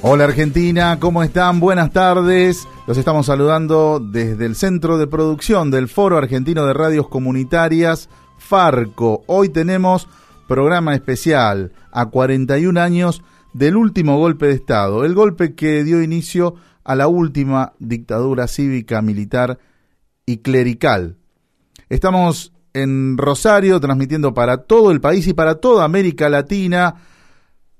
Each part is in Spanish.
Hola Argentina, ¿cómo están? Buenas tardes. Los estamos saludando desde el centro de producción del Foro Argentino de Radios Comunitarias, Farco. Hoy tenemos programa especial a 41 años del último golpe de Estado, el golpe que dio inicio a la última dictadura cívica, militar y clerical. Estamos en Rosario transmitiendo para todo el país y para toda América Latina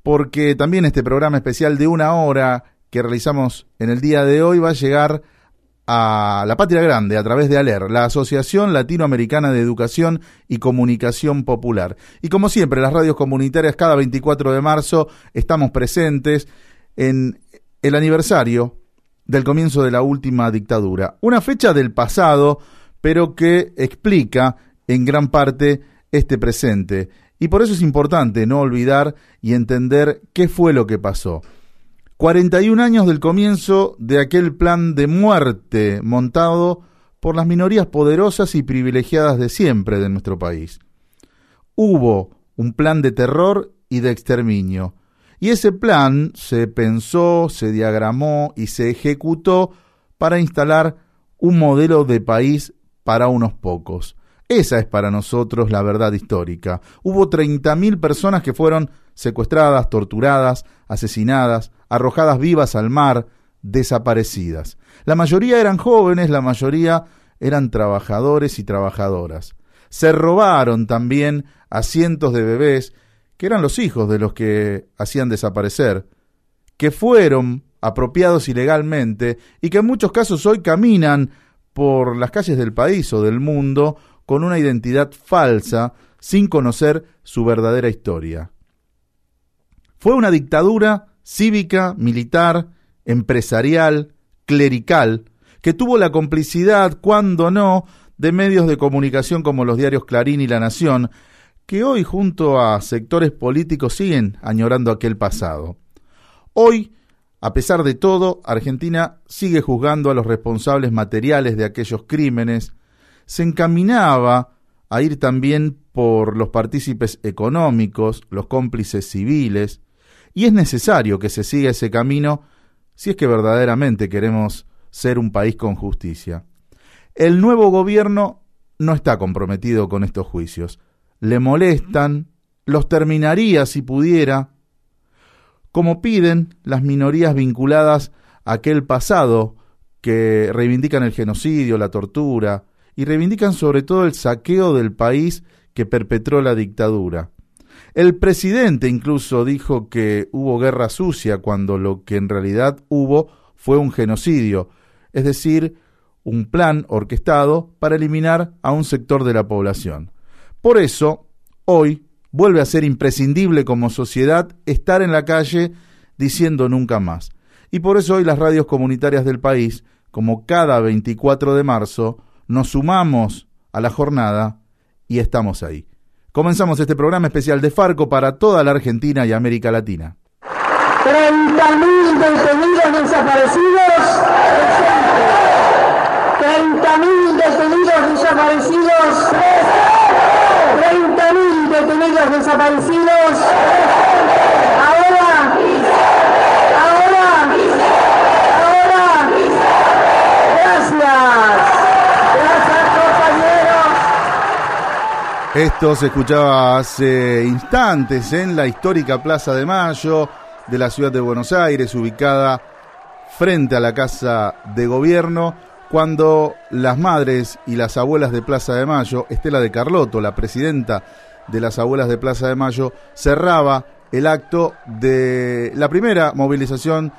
porque también este programa especial de una hora que realizamos en el día de hoy va a llegar a la Patria Grande a través de ALER, la Asociación Latinoamericana de Educación y Comunicación Popular. Y como siempre, las radios comunitarias cada 24 de marzo estamos presentes en el aniversario del comienzo de la última dictadura. Una fecha del pasado, pero que explica en gran parte este presente. Y por eso es importante no olvidar y entender qué fue lo que pasó. 41 años del comienzo de aquel plan de muerte montado por las minorías poderosas y privilegiadas de siempre de nuestro país. Hubo un plan de terror y de exterminio, y ese plan se pensó, se diagramó y se ejecutó para instalar un modelo de país para unos pocos. Esa es para nosotros la verdad histórica. Hubo 30.000 personas que fueron secuestradas, torturadas, asesinadas, arrojadas vivas al mar, desaparecidas. La mayoría eran jóvenes, la mayoría eran trabajadores y trabajadoras. Se robaron también a cientos de bebés que eran los hijos de los que hacían desaparecer, que fueron apropiados ilegalmente y que en muchos casos hoy caminan por las calles del país o del mundo con una identidad falsa sin conocer su verdadera historia. Fue una dictadura cívica, militar, empresarial, clerical, que tuvo la complicidad, cuando no, de medios de comunicación como los diarios Clarín y La Nación, que hoy junto a sectores políticos siguen añorando aquel pasado. Hoy, a pesar de todo, Argentina sigue juzgando a los responsables materiales de aquellos crímenes, se encaminaba a ir también por los partícipes económicos, los cómplices civiles, y es necesario que se siga ese camino si es que verdaderamente queremos ser un país con justicia. El nuevo gobierno no está comprometido con estos juicios. Le molestan, los terminaría si pudiera, como piden las minorías vinculadas a aquel pasado que reivindican el genocidio, la tortura, y reivindican sobre todo el saqueo del país que perpetró la dictadura. El presidente incluso dijo que hubo guerra sucia cuando lo que en realidad hubo fue un genocidio, es decir, un plan orquestado para eliminar a un sector de la población. Por eso, hoy vuelve a ser imprescindible como sociedad estar en la calle diciendo nunca más. Y por eso hoy las radios comunitarias del país, como cada 24 de marzo, nos sumamos a la jornada y estamos ahí. Comenzamos este programa especial de Farco para toda la Argentina y América Latina. 30.000 detenidos desaparecidos. 30.000 detenidos desaparecidos. 30.000 detenidos desaparecidos. Ahora. Ahora. Ahora. Gracias. Esto se escuchaba hace instantes en la histórica Plaza de Mayo de la ciudad de Buenos Aires, ubicada frente a la Casa de Gobierno, cuando las madres y las abuelas de Plaza de Mayo, Estela de Carlotto, la presidenta de las abuelas de Plaza de Mayo, cerraba el acto de la primera movilización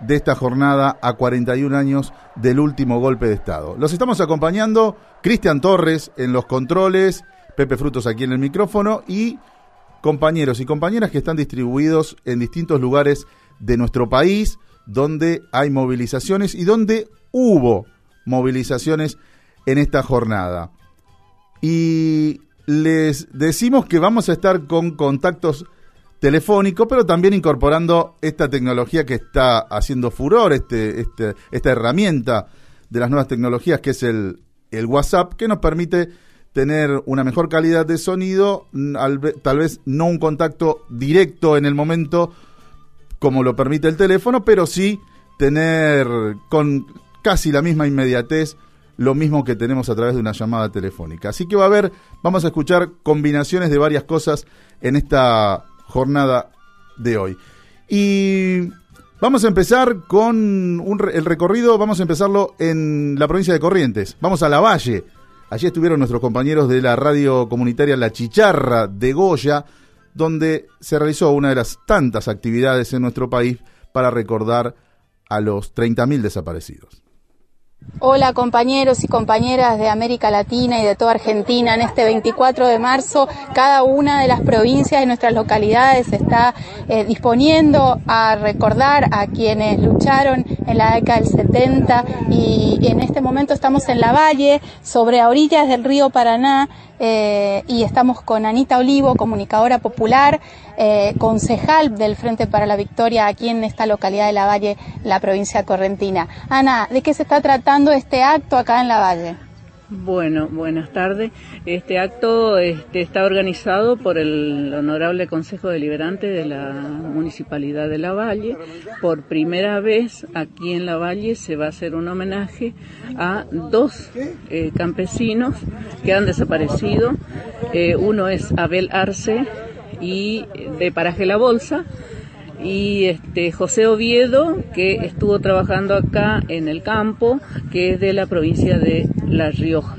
de esta jornada a 41 años del último golpe de Estado. Los estamos acompañando Cristian Torres en los controles Pepe Frutos aquí en el micrófono y compañeros y compañeras que están distribuidos en distintos lugares de nuestro país donde hay movilizaciones y donde hubo movilizaciones en esta jornada. Y les decimos que vamos a estar con contactos telefónicos, pero también incorporando esta tecnología que está haciendo furor, este, este, esta herramienta de las nuevas tecnologías que es el, el WhatsApp, que nos permite tener una mejor calidad de sonido, tal vez no un contacto directo en el momento como lo permite el teléfono, pero sí tener con casi la misma inmediatez lo mismo que tenemos a través de una llamada telefónica. Así que va a haber, vamos a escuchar combinaciones de varias cosas en esta jornada de hoy. Y vamos a empezar con el recorrido, vamos a empezarlo en la provincia de Corrientes. Vamos a La Valle. Allí estuvieron nuestros compañeros de la radio comunitaria La Chicharra de Goya, donde se realizó una de las tantas actividades en nuestro país para recordar a los 30.000 desaparecidos. Hola compañeros y compañeras de América Latina y de toda Argentina. En este 24 de marzo, cada una de las provincias de nuestras localidades está eh, disponiendo a recordar a quienes lucharon en la década del 70 y en este momento estamos en la Valle, sobre orillas del río Paraná, eh, y estamos con Anita Olivo, comunicadora popular, eh, concejal del Frente para la Victoria aquí en esta localidad de La Valle, la provincia correntina. Ana, ¿de qué se está tratando este acto acá en La Valle? Bueno, buenas tardes. Este acto este, está organizado por el Honorable Consejo Deliberante de la Municipalidad de La Valle. Por primera vez aquí en La Valle se va a hacer un homenaje a dos eh, campesinos que han desaparecido. Eh, uno es Abel Arce y de Paraje La Bolsa y este José Oviedo que estuvo trabajando acá en el campo que es de la provincia de La Rioja.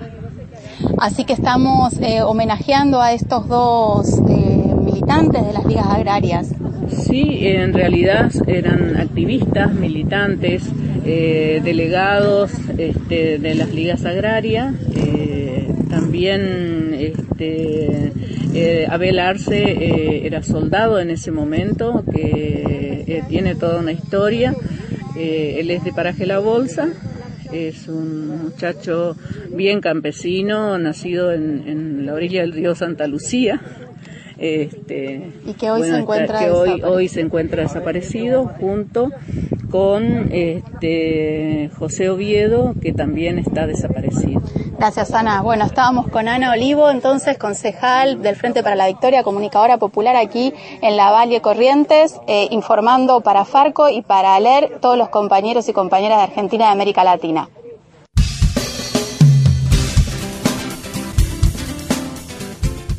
Así que estamos eh, homenajeando a estos dos eh, militantes de las ligas agrarias. Sí, en realidad eran activistas, militantes, eh, delegados este, de las ligas agrarias. también este, eh, Abel Arce eh, era soldado en ese momento, que eh, tiene toda una historia. él es de Paraje La Bolsa, es un muchacho bien campesino, nacido en, la orilla del río Santa Lucía. Este, y que hoy se encuentra que hoy, hoy se encuentra desaparecido junto con este, José Oviedo, que también está desaparecido. Gracias, Ana. Bueno, estábamos con Ana Olivo, entonces concejal del Frente para la Victoria, comunicadora popular aquí en la Valle Corrientes, eh, informando para Farco y para leer todos los compañeros y compañeras de Argentina y de América Latina.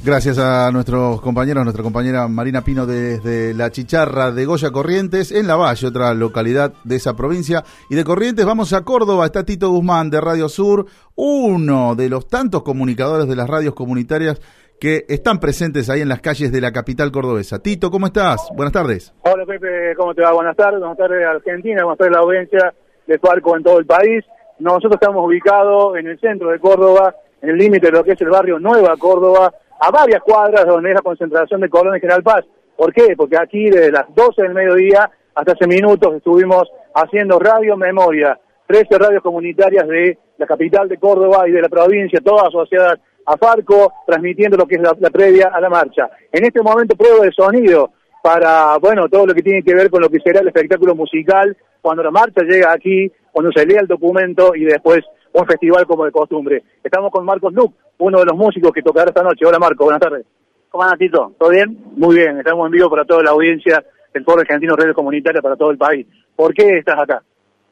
Gracias a nuestros compañeros, nuestra compañera Marina Pino desde La Chicharra de Goya Corrientes, en La Valle, otra localidad de esa provincia. Y de Corrientes vamos a Córdoba, está Tito Guzmán de Radio Sur, uno de los tantos comunicadores de las radios comunitarias que están presentes ahí en las calles de la capital cordobesa. Tito, ¿cómo estás? Buenas tardes. Hola Pepe, ¿cómo te va? Buenas tardes, buenas tardes Argentina, buenas tardes la audiencia de Farco en todo el país. Nosotros estamos ubicados en el centro de Córdoba, en el límite de lo que es el barrio Nueva Córdoba, a varias cuadras donde es la concentración de Colón en General Paz. ¿Por qué? Porque aquí desde las 12 del mediodía hasta hace minutos estuvimos haciendo radio memoria, 13 radios comunitarias de la capital de Córdoba y de la provincia, todas asociadas a Farco, transmitiendo lo que es la, previa a la marcha. En este momento prueba de sonido para, bueno, todo lo que tiene que ver con lo que será el espectáculo musical, cuando la marcha llega aquí, cuando se lea el documento y después un festival como de costumbre. Estamos con Marcos Luc, uno de los músicos que tocará esta noche. Hola Marco, buenas tardes. ¿Cómo andas Tito? ¿Todo bien? Muy bien, estamos en vivo para toda la audiencia del Foro Argentino Redes Comunitarias para todo el país. ¿Por qué estás acá?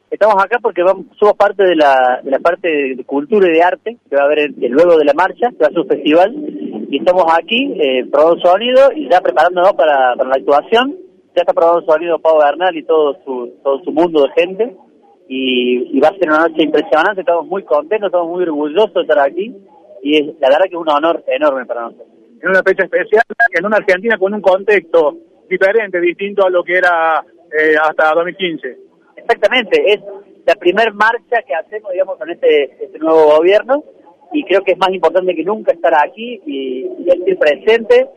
Estamos acá porque somos parte de la, de la parte de cultura y de arte que va a haber el, luego de la marcha, que va a ser un festival, y estamos aquí eh, probando sonido y ya preparándonos para, para la actuación. Ya está probando sonido Pau Bernal y todo su, todo su mundo de gente y, va a ser una noche impresionante, estamos muy contentos, estamos muy orgullosos de estar aquí y es, la verdad que es un honor enorme para nosotros. En una fecha especial, en una Argentina con un contexto diferente, distinto a lo que era eh, hasta 2015. Exactamente, es la primer marcha que hacemos, digamos, con este, este nuevo gobierno y creo que es más importante que nunca estar aquí y, y presente,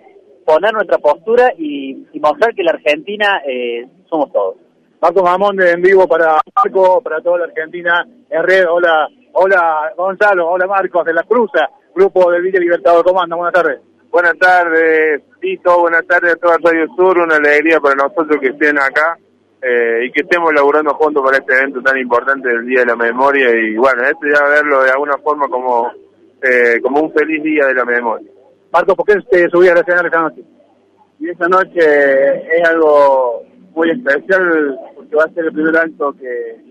poner nuestra postura y, mostrar que la Argentina eh, somos todos. Marco Mamón de en vivo para Marco, para toda la Argentina en red. Hola, hola Gonzalo, hola Marcos de la Cruza, grupo del Villa Libertador. ¿Cómo anda? Buenas tardes. Buenas tardes, Tito. Buenas tardes a toda Radio Sur. Una alegría para nosotros que estén acá eh, y que estemos laburando juntos para este evento tan importante del Día de la Memoria. Y bueno, esto ya verlo de alguna forma como, eh, como un feliz Día de la Memoria. Marcos, ¿por qué te subías a la escena esta noche? Y esta noche es algo muy especial porque va a ser el primer acto que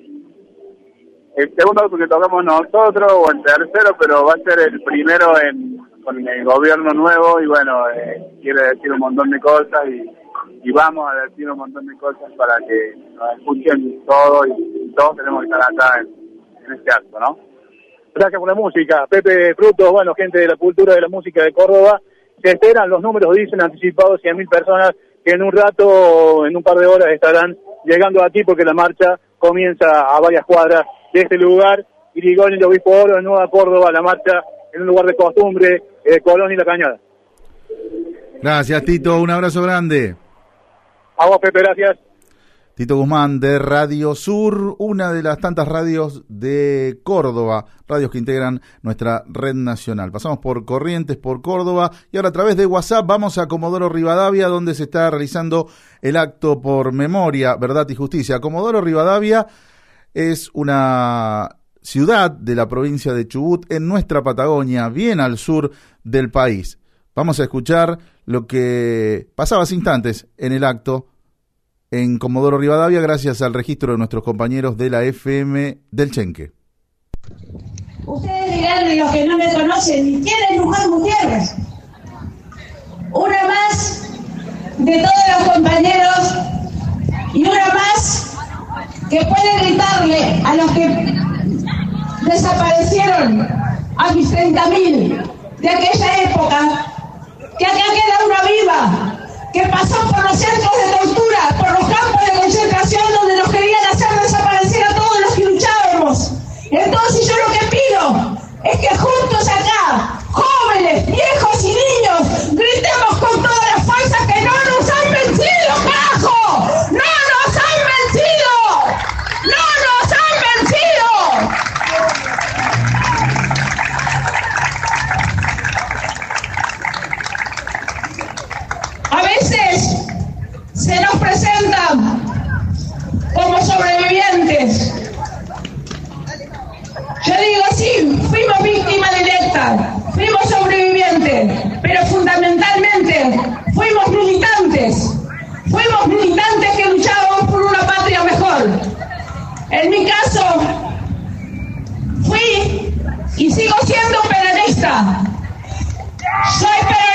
el segundo acto que tocamos nosotros o el tercero, pero va a ser el primero en con el gobierno nuevo y bueno, eh, quiere decir un montón de cosas y, y vamos a decir un montón de cosas para que nos escuchen todos y, todos tenemos que estar acá en, en este acto, ¿no? Gracias por la música. Pepe Frutos, bueno, gente de la cultura de la música de Córdoba. Se esperan, los números dicen anticipados, 100.000 personas que en un rato, en un par de horas estarán llegando aquí porque la marcha comienza a varias cuadras de este lugar. Irigoyen y Obispo Oro, en Nueva Córdoba, la marcha en un lugar de costumbre, eh, Colón y La Cañada. Gracias, Tito. Un abrazo grande. A vos, Pepe, gracias. Tito Guzmán de Radio Sur, una de las tantas radios de Córdoba, radios que integran nuestra red nacional. Pasamos por Corrientes, por Córdoba y ahora a través de WhatsApp vamos a Comodoro Rivadavia donde se está realizando el acto por memoria, verdad y justicia. Comodoro Rivadavia es una ciudad de la provincia de Chubut en nuestra Patagonia, bien al sur del país. Vamos a escuchar lo que pasaba hace instantes en el acto en Comodoro Rivadavia gracias al registro de nuestros compañeros de la FM del Chenque. Ustedes dirán los que no me conocen, ¿quién es Luján Gutiérrez? Una más de todos los compañeros y una más que puede gritarle a los que desaparecieron a mis 30.000 de aquella época, que acá queda una viva, que pasó por los centros de tortura, por los campos de concentración donde nos querían hacer desaparecer a todos los que luchábamos. Entonces yo lo que pido es que juntos acá, jóvenes, viejos y niños, gritemos con todas fuimos sobrevivientes, pero fundamentalmente fuimos militantes. Fuimos militantes que luchábamos por una patria mejor. En mi caso, fui y sigo siendo peronista. Soy peronista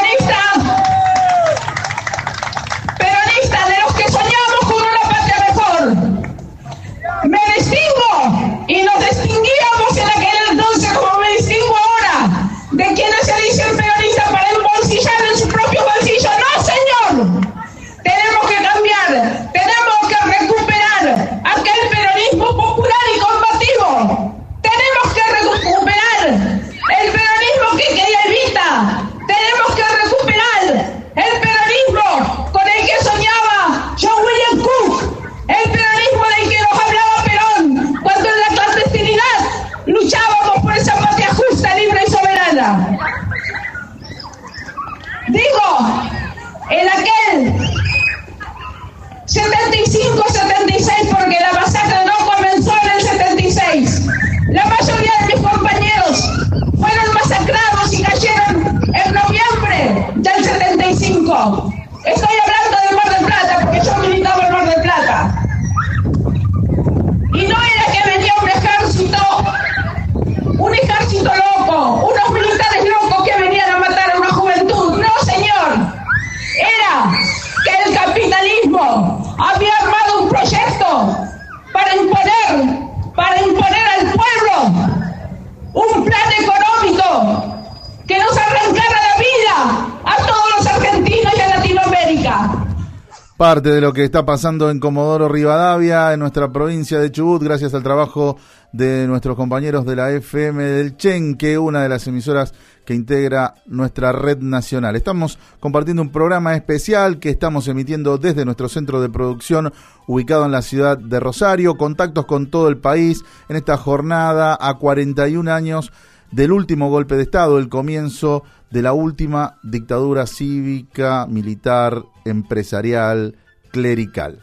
De lo que está pasando en Comodoro Rivadavia, en nuestra provincia de Chubut, gracias al trabajo de nuestros compañeros de la FM del Chenque, una de las emisoras que integra nuestra red nacional. Estamos compartiendo un programa especial que estamos emitiendo desde nuestro centro de producción ubicado en la ciudad de Rosario, contactos con todo el país en esta jornada a 41 años del último golpe de Estado, el comienzo de la última dictadura cívica, militar, empresarial, clerical.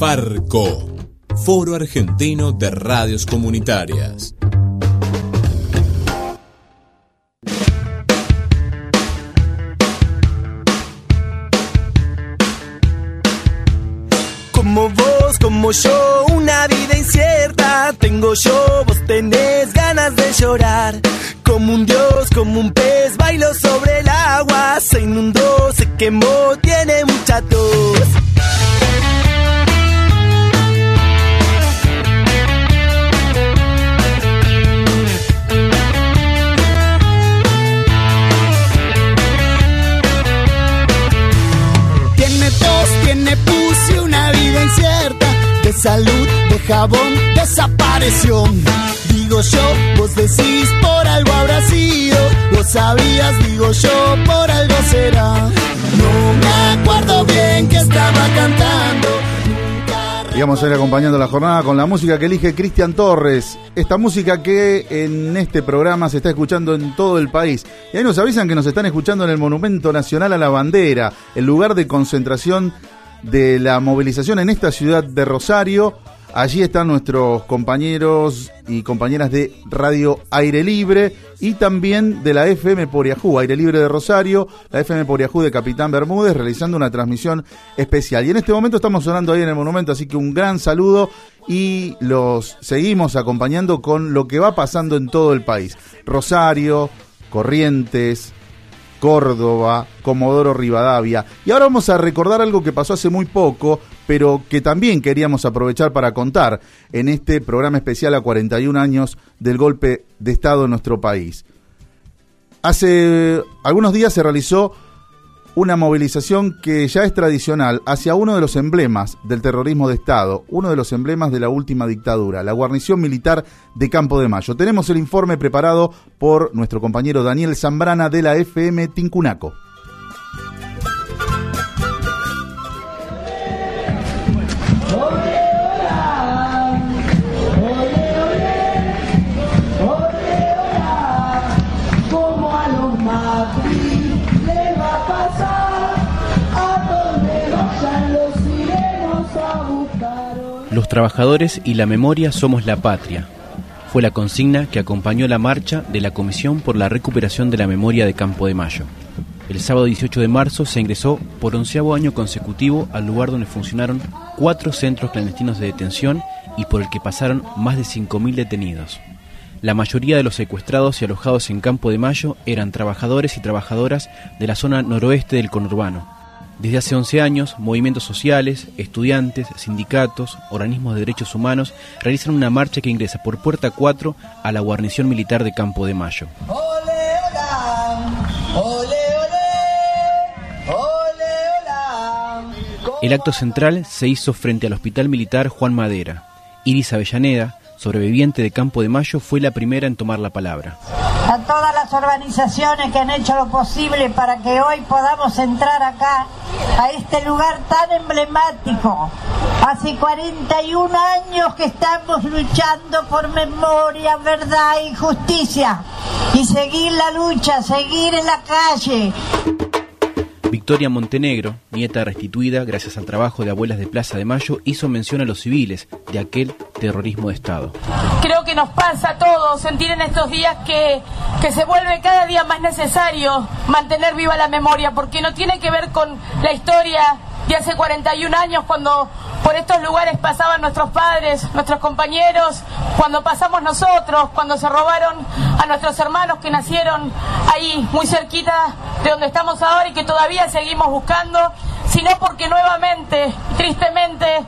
Farco, Foro Argentino de Radios Comunitarias. como vos, como yo, una vida incierta. Tengo yo, vos tenés ganas de llorar. Como un dios, como un pez, bailo sobre el agua. Se inundó, se quemó, tiene mucha tos. Tiene tos, tiene pus y una vida incierta. De salud, de jabón, desapareció. Digo yo, vos decís por algo habrá sido. Vos sabías, digo yo, por algo será. No me acuerdo bien que estaba cantando. Y vamos a ir acompañando la jornada con la música que elige Cristian Torres. Esta música que en este programa se está escuchando en todo el país. Y ahí nos avisan que nos están escuchando en el Monumento Nacional a la Bandera, el lugar de concentración de la movilización en esta ciudad de Rosario. Allí están nuestros compañeros y compañeras de Radio Aire Libre y también de la FM Poriajú, Aire Libre de Rosario, la FM Poriajú de Capitán Bermúdez, realizando una transmisión especial. Y en este momento estamos sonando ahí en el monumento, así que un gran saludo y los seguimos acompañando con lo que va pasando en todo el país. Rosario, Corrientes, Córdoba, Comodoro Rivadavia. Y ahora vamos a recordar algo que pasó hace muy poco, pero que también queríamos aprovechar para contar en este programa especial a 41 años del golpe de Estado en nuestro país. Hace algunos días se realizó una movilización que ya es tradicional hacia uno de los emblemas del terrorismo de Estado, uno de los emblemas de la última dictadura, la guarnición militar de Campo de Mayo. Tenemos el informe preparado por nuestro compañero Daniel Zambrana de la FM Tincunaco. Trabajadores y la memoria somos la patria. Fue la consigna que acompañó la marcha de la Comisión por la Recuperación de la Memoria de Campo de Mayo. El sábado 18 de marzo se ingresó por onceavo año consecutivo al lugar donde funcionaron cuatro centros clandestinos de detención y por el que pasaron más de 5.000 detenidos. La mayoría de los secuestrados y alojados en Campo de Mayo eran trabajadores y trabajadoras de la zona noroeste del conurbano. Desde hace 11 años, movimientos sociales, estudiantes, sindicatos, organismos de derechos humanos realizan una marcha que ingresa por puerta 4 a la guarnición militar de Campo de Mayo. El acto central se hizo frente al Hospital Militar Juan Madera. Iris Avellaneda, sobreviviente de Campo de Mayo, fue la primera en tomar la palabra. a todas las organizaciones que han hecho lo posible para que hoy podamos entrar acá, a este lugar tan emblemático. Hace 41 años que estamos luchando por memoria, verdad y justicia. Y seguir la lucha, seguir en la calle. Victoria Montenegro, nieta restituida gracias al trabajo de abuelas de Plaza de Mayo, hizo mención a los civiles de aquel terrorismo de Estado. Creo que nos pasa a todos sentir en estos días que, que se vuelve cada día más necesario mantener viva la memoria, porque no tiene que ver con la historia de hace 41 años cuando por estos lugares pasaban nuestros padres, nuestros compañeros, cuando pasamos nosotros, cuando se robaron a nuestros hermanos que nacieron ahí muy cerquita de donde estamos ahora y que todavía seguimos buscando, sino porque nuevamente, tristemente,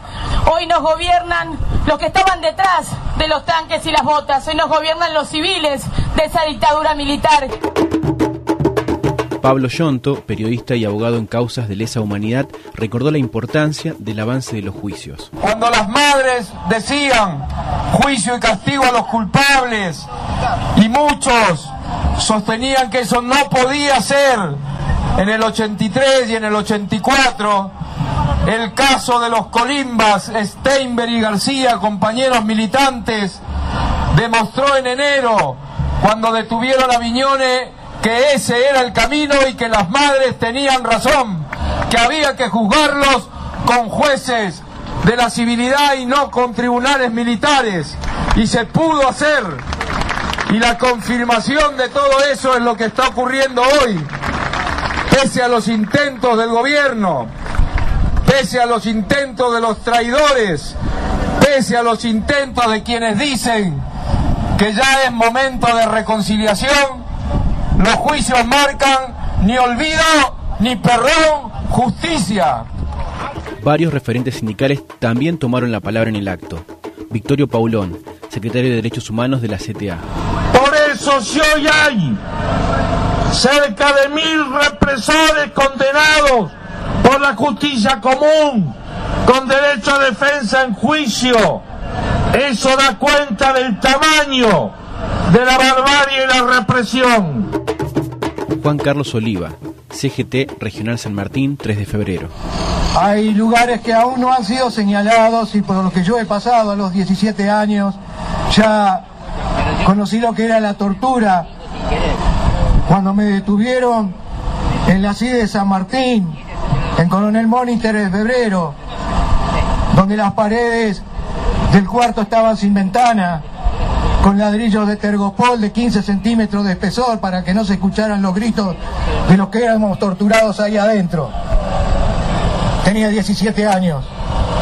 hoy nos gobiernan los que estaban detrás de los tanques y las botas, hoy nos gobiernan los civiles de esa dictadura militar. Pablo Yonto, periodista y abogado en causas de lesa humanidad, recordó la importancia del avance de los juicios. Cuando las madres decían juicio y castigo a los culpables y muchos sostenían que eso no podía ser en el 83 y en el 84, el caso de los colimbas Steinberg y García, compañeros militantes, demostró en enero, cuando detuvieron a Viñone, que ese era el camino y que las madres tenían razón, que había que juzgarlos con jueces de la civilidad y no con tribunales militares. Y se pudo hacer. Y la confirmación de todo eso es lo que está ocurriendo hoy, pese a los intentos del gobierno, pese a los intentos de los traidores, pese a los intentos de quienes dicen que ya es momento de reconciliación, los juicios marcan ni olvido, ni perdón, justicia. Varios referentes sindicales también tomaron la palabra en el acto. Victorio Paulón, secretario de Derechos Humanos de la CTA. Por eso si hoy hay cerca de mil represores condenados por la justicia común, con derecho a defensa en juicio, eso da cuenta del tamaño de la barbarie y la represión. Juan Carlos Oliva, CGT Regional San Martín, 3 de febrero. Hay lugares que aún no han sido señalados y por lo que yo he pasado a los 17 años, ya conocí lo que era la tortura. Cuando me detuvieron en la CIDE de San Martín, en Coronel Moni 3 de febrero, donde las paredes del cuarto estaban sin ventana, con ladrillos de tergopol de 15 centímetros de espesor para que no se escucharan los gritos de los que éramos torturados ahí adentro. Tenía 17 años,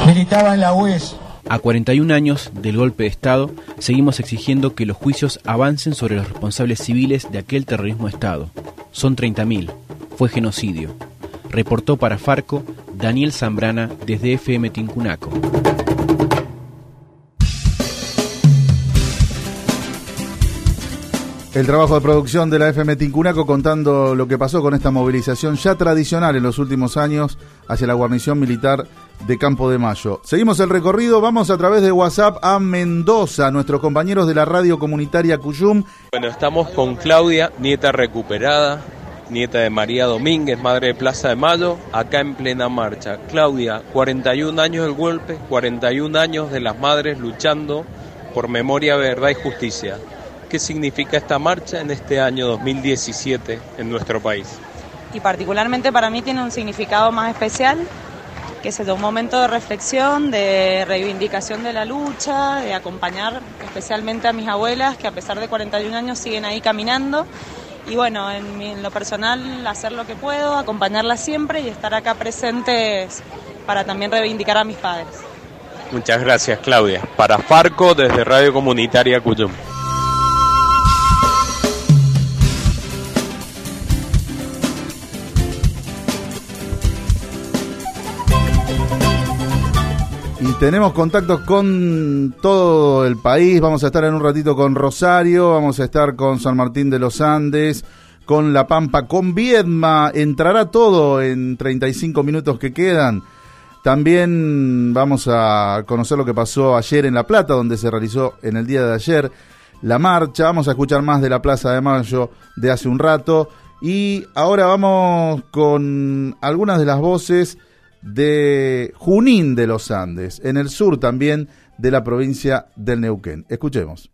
militaba en la UES. A 41 años del golpe de Estado, seguimos exigiendo que los juicios avancen sobre los responsables civiles de aquel terrorismo de Estado. Son 30.000. Fue genocidio. Reportó para Farco Daniel Zambrana desde FM Tincunaco. El trabajo de producción de la FM Tincunaco contando lo que pasó con esta movilización ya tradicional en los últimos años hacia la guarnición militar de Campo de Mayo. Seguimos el recorrido, vamos a través de WhatsApp a Mendoza, nuestros compañeros de la radio comunitaria Cuyum. Bueno, estamos con Claudia, nieta recuperada, nieta de María Domínguez, madre de Plaza de Mayo, acá en plena marcha. Claudia, 41 años del golpe, 41 años de las madres luchando por memoria, verdad y justicia. ¿Qué significa esta marcha en este año 2017 en nuestro país? Y particularmente para mí tiene un significado más especial, que es un momento de reflexión, de reivindicación de la lucha, de acompañar especialmente a mis abuelas, que a pesar de 41 años siguen ahí caminando. Y bueno, en, en lo personal, hacer lo que puedo, acompañarlas siempre y estar acá presentes para también reivindicar a mis padres. Muchas gracias, Claudia. Para Farco, desde Radio Comunitaria Cuyum. Tenemos contactos con todo el país. Vamos a estar en un ratito con Rosario, vamos a estar con San Martín de los Andes, con La Pampa, con Viedma. Entrará todo en 35 minutos que quedan. También vamos a conocer lo que pasó ayer en La Plata, donde se realizó en el día de ayer la marcha. Vamos a escuchar más de la Plaza de Mayo de hace un rato. Y ahora vamos con algunas de las voces de Junín de los Andes, en el sur también de la provincia del Neuquén. Escuchemos.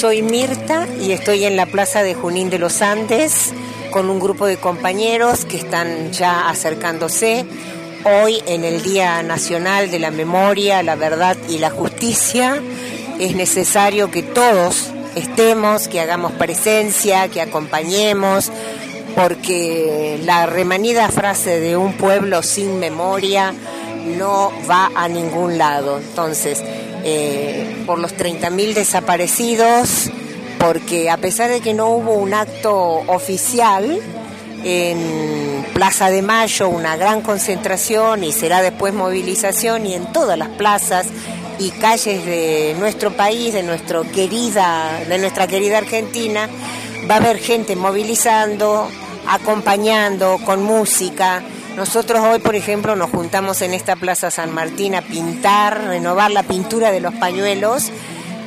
Soy Mirta y estoy en la plaza de Junín de los Andes con un grupo de compañeros que están ya acercándose. Hoy, en el Día Nacional de la Memoria, la Verdad y la Justicia, es necesario que todos estemos, que hagamos presencia, que acompañemos, porque la remanida frase de un pueblo sin memoria no va a ningún lado. Entonces, eh, por los 30.000 desaparecidos, porque a pesar de que no hubo un acto oficial en Plaza de Mayo, una gran concentración y será después movilización y en todas las plazas y calles de nuestro país, de nuestro querida, de nuestra querida Argentina, va a haber gente movilizando, acompañando con música. Nosotros hoy, por ejemplo, nos juntamos en esta Plaza San Martín a pintar, renovar la pintura de los pañuelos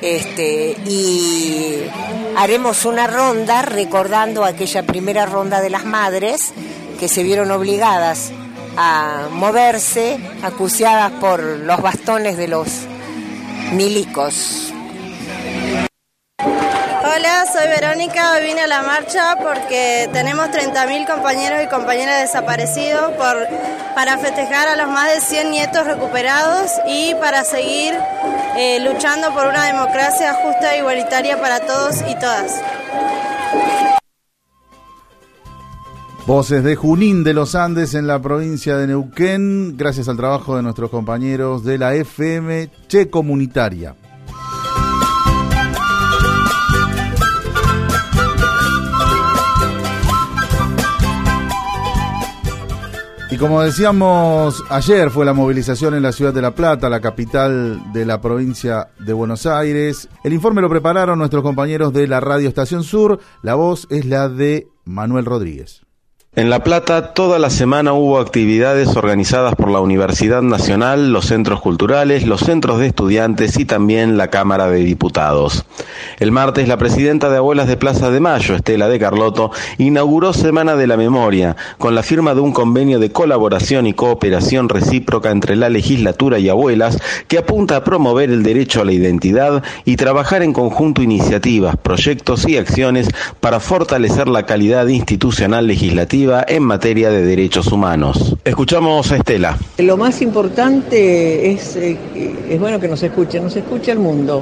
este, y haremos una ronda recordando aquella primera ronda de las madres que se vieron obligadas a moverse, acuciadas por los bastones de los milicos. Hola, soy Verónica, hoy vine a la marcha porque tenemos 30.000 compañeros y compañeras desaparecidos por, para festejar a los más de 100 nietos recuperados y para seguir eh, luchando por una democracia justa e igualitaria para todos y todas. Voces de Junín de los Andes en la provincia de Neuquén, gracias al trabajo de nuestros compañeros de la FM Che Comunitaria. Y como decíamos, ayer fue la movilización en la ciudad de La Plata, la capital de la provincia de Buenos Aires. El informe lo prepararon nuestros compañeros de la Radio Estación Sur. La voz es la de Manuel Rodríguez. En La Plata, toda la semana hubo actividades organizadas por la Universidad Nacional, los centros culturales, los centros de estudiantes y también la Cámara de Diputados. El martes, la presidenta de Abuelas de Plaza de Mayo, Estela de Carlotto, inauguró Semana de la Memoria, con la firma de un convenio de colaboración y cooperación recíproca entre la legislatura y abuelas, que apunta a promover el derecho a la identidad y trabajar en conjunto iniciativas, proyectos y acciones para fortalecer la calidad institucional legislativa en materia de derechos humanos. Escuchamos a Estela. Lo más importante es, eh, es bueno que nos escuchen, nos escucha el mundo.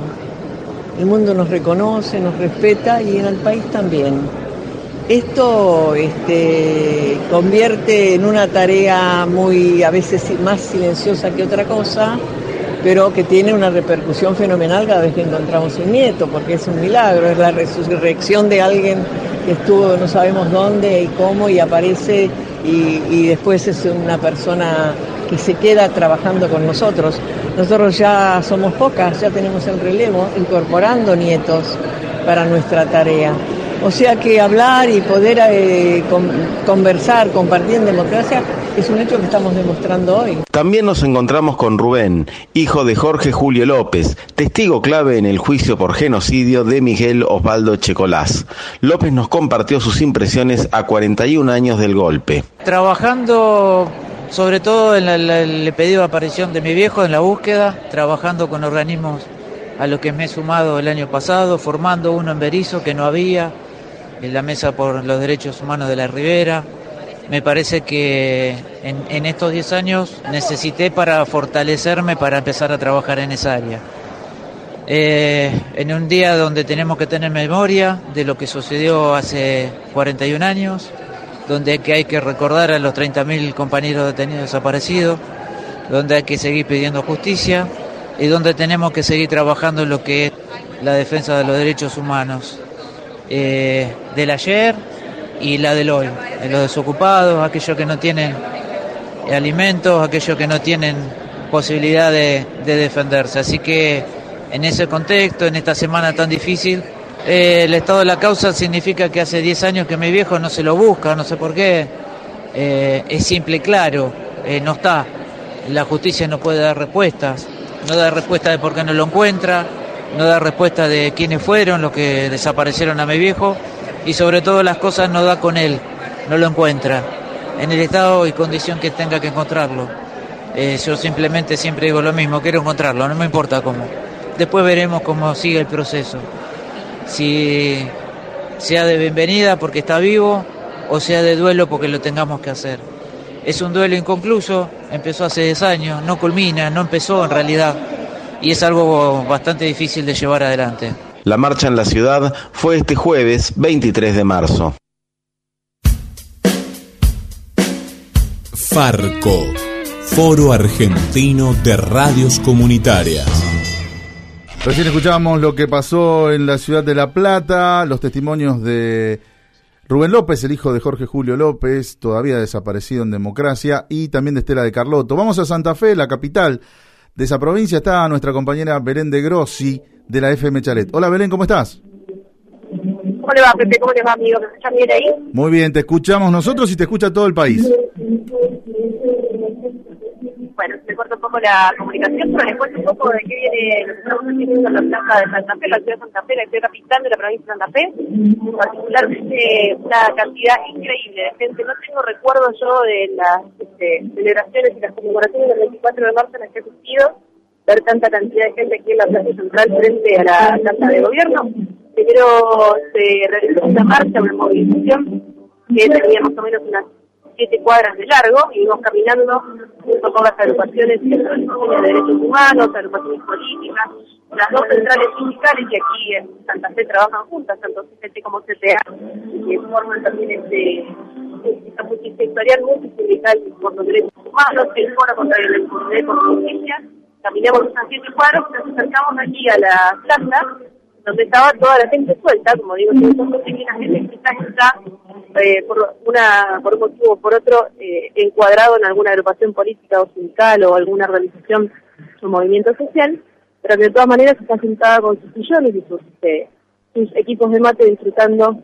El mundo nos reconoce, nos respeta y en el país también. Esto este, convierte en una tarea muy, a veces más silenciosa que otra cosa, pero que tiene una repercusión fenomenal cada vez que encontramos un nieto, porque es un milagro, es la resurrección de alguien que estuvo no sabemos dónde y cómo y aparece y, después es una persona que se queda trabajando con nosotros. Nosotros ya somos pocas, ya tenemos el relevo, incorporando nietos para nuestra tarea. O sea que hablar y poder eh, con- conversar, compartir en democracia es un hecho que estamos demostrando hoy. También nos encontramos con Rubén, hijo de Jorge Julio López, testigo clave en el juicio por genocidio de Miguel Osvaldo Checolás. López nos compartió sus impresiones a 41 años del golpe. Trabajando sobre todo en la- la- el pedido de aparición de mi viejo en la búsqueda, trabajando con organismos a los que me he sumado el año pasado, formando uno en Berizo que no había, en la Mesa por los Derechos Humanos de la Ribera. Me parece que en, en estos 10 años necesité para fortalecerme para empezar a trabajar en esa área. Eh, en un día donde tenemos que tener memoria de lo que sucedió hace 41 años, donde que hay que recordar a los 30.000 compañeros detenidos desaparecidos, donde hay que seguir pidiendo justicia y donde tenemos que seguir trabajando en lo que es la defensa de los derechos humanos, eh, del ayer y la del hoy, los desocupados, aquellos que no tienen alimentos, aquellos que no tienen posibilidad de, de defenderse. Así que en ese contexto, en esta semana tan difícil, eh, el estado de la causa significa que hace 10 años que mi viejo no se lo busca, no sé por qué. Eh, es simple y claro, eh, no está. La justicia no puede dar respuestas, no da respuesta de por qué no lo encuentra, no da respuesta de quiénes fueron los que desaparecieron a mi viejo y sobre todo las cosas no da con él, no lo encuentra en el estado y condición que tenga que encontrarlo. Eh, yo simplemente siempre digo lo mismo, quiero encontrarlo, no me importa cómo. Después veremos cómo sigue el proceso. Si sea de bienvenida porque está vivo o sea de duelo porque lo tengamos que hacer. Es un duelo inconcluso, empezó hace 10 años, no culmina, no empezó en realidad y es algo bastante difícil de llevar adelante. La marcha en la ciudad fue este jueves 23 de marzo. Farco, Foro Argentino de Radios Comunitarias. Recién escuchábamos lo que pasó en la ciudad de La Plata, los testimonios de Rubén López, el hijo de Jorge Julio López, todavía desaparecido en democracia, y también de Estela de Carlotto. Vamos a Santa Fe, la capital de esa provincia. Está nuestra compañera Belén de Grossi de la FM Chalet. Hola Belén, ¿cómo estás? ¿Cómo le va, Pepe? ¿Cómo le va, amigo? ¿Me escuchan bien ahí? Muy bien, te escuchamos nosotros y te escucha todo el país. Bueno, se corta un poco la comunicación, pero les cuento un poco de qué viene la plaza de Santa Fe, la ciudad de Santa Fe, la ciudad capital de la provincia de Santa Fe. Particularmente una cantidad increíble de gente. No tengo recuerdo yo de las este, celebraciones y las conmemoraciones del 24 de marzo en las que he asistido, ver tanta cantidad de gente aquí en la plaza central frente a la casa de gobierno. Primero se realizó una marcha, una movilización que tenía más o menos unas siete cuadras de largo y íbamos caminando junto con las agrupaciones de derechos humanos, agrupaciones políticas, las dos centrales sindicales que aquí en Santa Fe trabajan juntas, tanto CCT como CTA, que forman también este, esta Empresarial Multisindical por los Derechos Humanos, el Foro contra la Impunidad y por Justicia. Caminamos unas siete cuadros nos acercamos aquí a la plaza, donde estaba toda la gente suelta, como digo, son la gente que está eh, por una por un motivo o por otro eh, encuadrado en alguna agrupación política o sindical o alguna organización o movimiento social, pero que de todas maneras está sentada con sus sillones y sus, eh, equipos de mate disfrutando.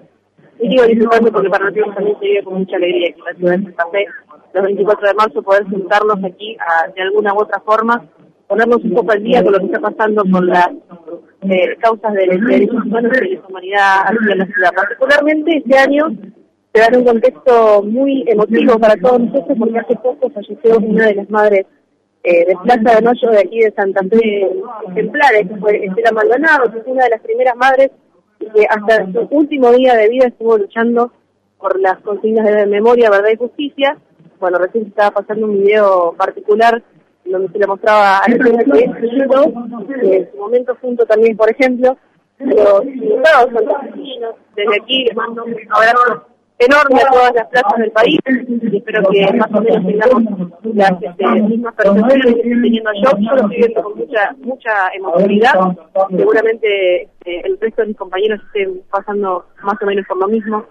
Y digo disfrutando porque para nosotros también se vive con mucha alegría aquí en la ciudad de Santa Fe, los 24 de marzo poder sentarnos aquí a, de alguna u otra forma, ponernos un poco al día con lo que está pasando con las eh, causas de derechos humanos y de la humanidad aquí en la ciudad. Particularmente este año se da un contexto muy emotivo para todos nosotros porque hace poco falleció una de las madres eh, de Plaza de Mayo de aquí de Santa Fe ejemplares, que fue Estela Maldonado, que es una de las primeras madres que hasta su último día de vida estuvo luchando por las consignas de memoria, verdad y justicia. Bueno, recién estaba pasando un video particular donde se le mostraba a gente que en su momento junto también, por ejemplo, los diputados. Desde aquí les mando un abrazo enorme a todas las plazas del país y espero que más o menos tengamos las este, mismas percepciones que estoy teniendo yo. Yo lo estoy viendo con mucha mucha emotividad. Seguramente este, el resto de mis compañeros estén pasando más o menos por lo mismo.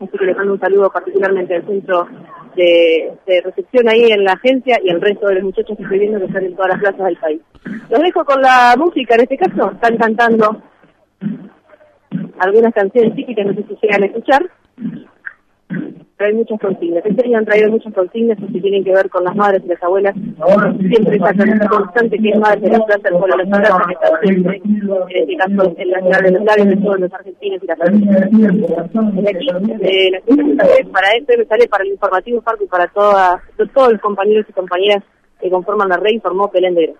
Así que les mando un saludo particularmente al centro de, recepción ahí en la agencia y al resto de los muchachos que estoy viendo que están en todas las plazas del país. Los dejo con la música, en este caso están cantando algunas canciones típicas, no sé si llegan a escuchar hay muchas consignas. Este han traído muchas consignas que tienen que ver con las madres y las abuelas. Siempre esa constante que es madre de la plaza del pueblo de los abrazos, que está siempre, en este caso, en la ciudad de los labios de todos los argentinos y las argentinas. Desde aquí, desde la para esto me sale para el informativo Farco y para toda, todos los compañeros y compañeras que conforman la red, informó Belén de Gros.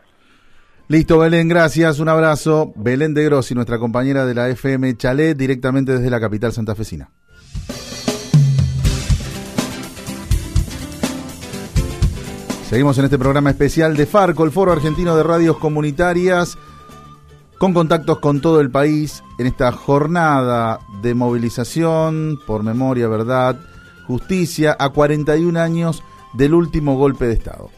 Listo, Belén, gracias. Un abrazo. Belén de Grossi, nuestra compañera de la FM Chalet, directamente desde la capital santafesina. Seguimos en este programa especial de Farco, el Foro Argentino de Radios Comunitarias, con contactos con todo el país en esta jornada de movilización por memoria, verdad, justicia a 41 años del último golpe de Estado.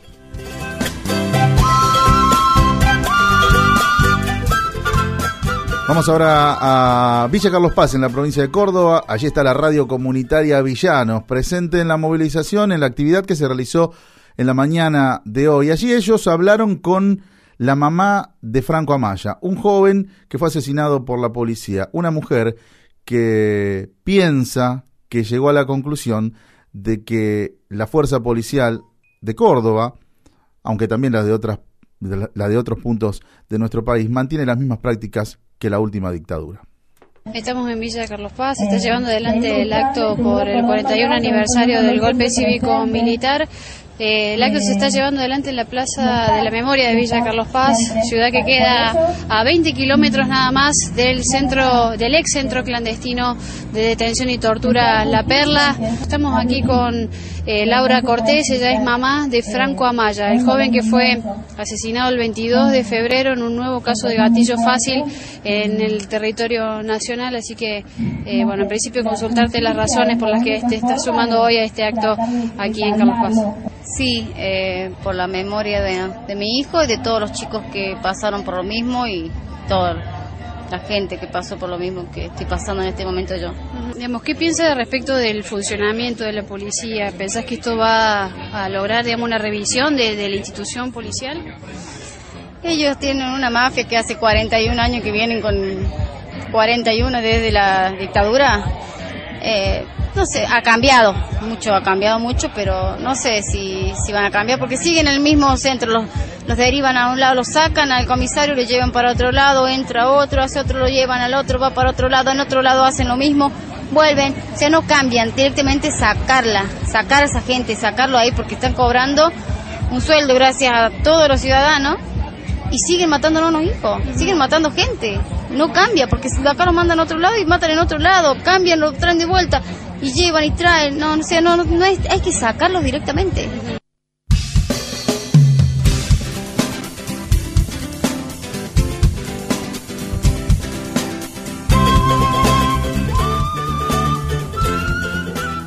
Vamos ahora a Villa Carlos Paz, en la provincia de Córdoba. Allí está la radio comunitaria Villanos, presente en la movilización, en la actividad que se realizó en la mañana de hoy. Allí ellos hablaron con la mamá de Franco Amaya, un joven que fue asesinado por la policía, una mujer que piensa que llegó a la conclusión de que la fuerza policial de Córdoba, aunque también la de otras la de otros puntos de nuestro país, mantiene las mismas prácticas que la última dictadura. Estamos en Villa Carlos Paz, se está llevando adelante el acto por el 41 aniversario del golpe cívico-militar. Eh, el acto se está llevando adelante en la Plaza de la Memoria de Villa Carlos Paz, ciudad que queda a 20 kilómetros nada más del centro, del ex centro clandestino de detención y tortura La Perla. Estamos aquí con eh, Laura Cortés, ella es mamá de Franco Amaya, el joven que fue asesinado el 22 de febrero en un nuevo caso de gatillo fácil en el territorio nacional. Así que, eh, bueno, en principio consultarte las razones por las que te estás sumando hoy a este acto aquí en Carlos Paz. Sí, eh, por la memoria de, mi hijo y de todos los chicos que pasaron por lo mismo y toda la gente que pasó por lo mismo que estoy pasando en este momento yo. Digamos, ¿Qué piensa respecto del funcionamiento de la policía? ¿Pensás que esto va a lograr digamos, una revisión de, de la institución policial? Ellos tienen una mafia que hace 41 años que vienen con 41 desde la dictadura. Eh, no sé, ha cambiado mucho, ha cambiado mucho, pero no sé si, si van a cambiar porque siguen en el mismo centro, los, los derivan a un lado, los sacan al comisario, lo llevan para otro lado, entra otro, hace otro, lo llevan al otro, va para otro lado, en otro lado hacen lo mismo, vuelven, o sea, no cambian, directamente sacarla, sacar a esa gente, sacarlo ahí porque están cobrando un sueldo gracias a todos los ciudadanos y siguen matando a unos hijos, siguen matando gente. No cambia, porque acá lo mandan a otro lado y matan en otro lado, cambian, lo traen de vuelta y llevan y traen. No, no, sea, no, no, hay que sacarlos directamente.